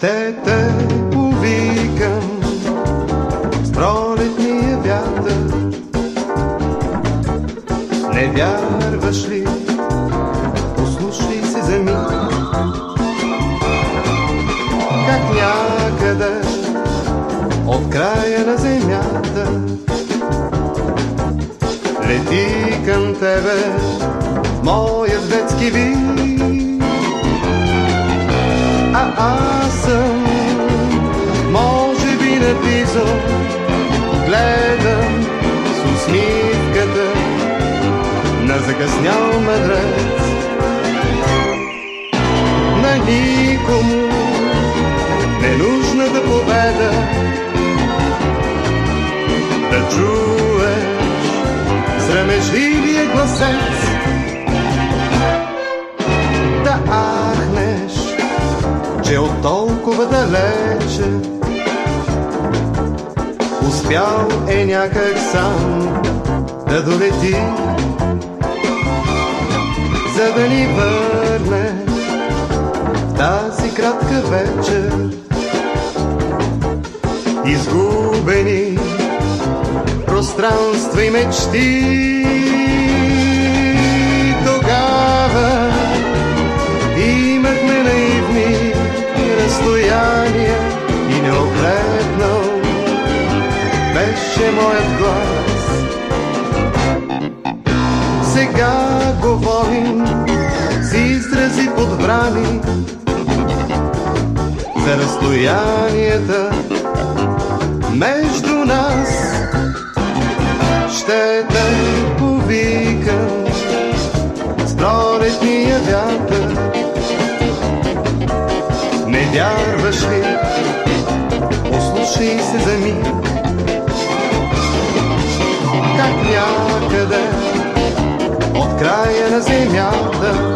ще те повикам с пролетния вятър. Не вярваш ли? Послушай се за миг. Как някъде от края на земята лети към тебе моят детски вид. Аз съм, може би наблизо, гледам с усмивката на закъснял мъдрец. На никому ненужната победа да чуеш срамежливия гласец че от толкова далече успял е някак сам да долети, за да ни върне в тази кратка вечер. Изгубени пространства и мечти. Моят глас. Сега говорим с изрази подбрани за разстоянията между нас ще те повикам с пролетния вятър. Не вярваш ли? Послушай се за миг. Края